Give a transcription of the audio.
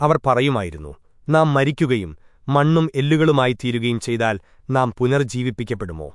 അവർ പറയുമായിരുന്നു നാം മരിക്കുകയും മണ്ണും എല്ലുകളുമായി തീരുകയും ചെയ്താൽ നാം പുനർജീവിപ്പിക്കപ്പെടുമോ?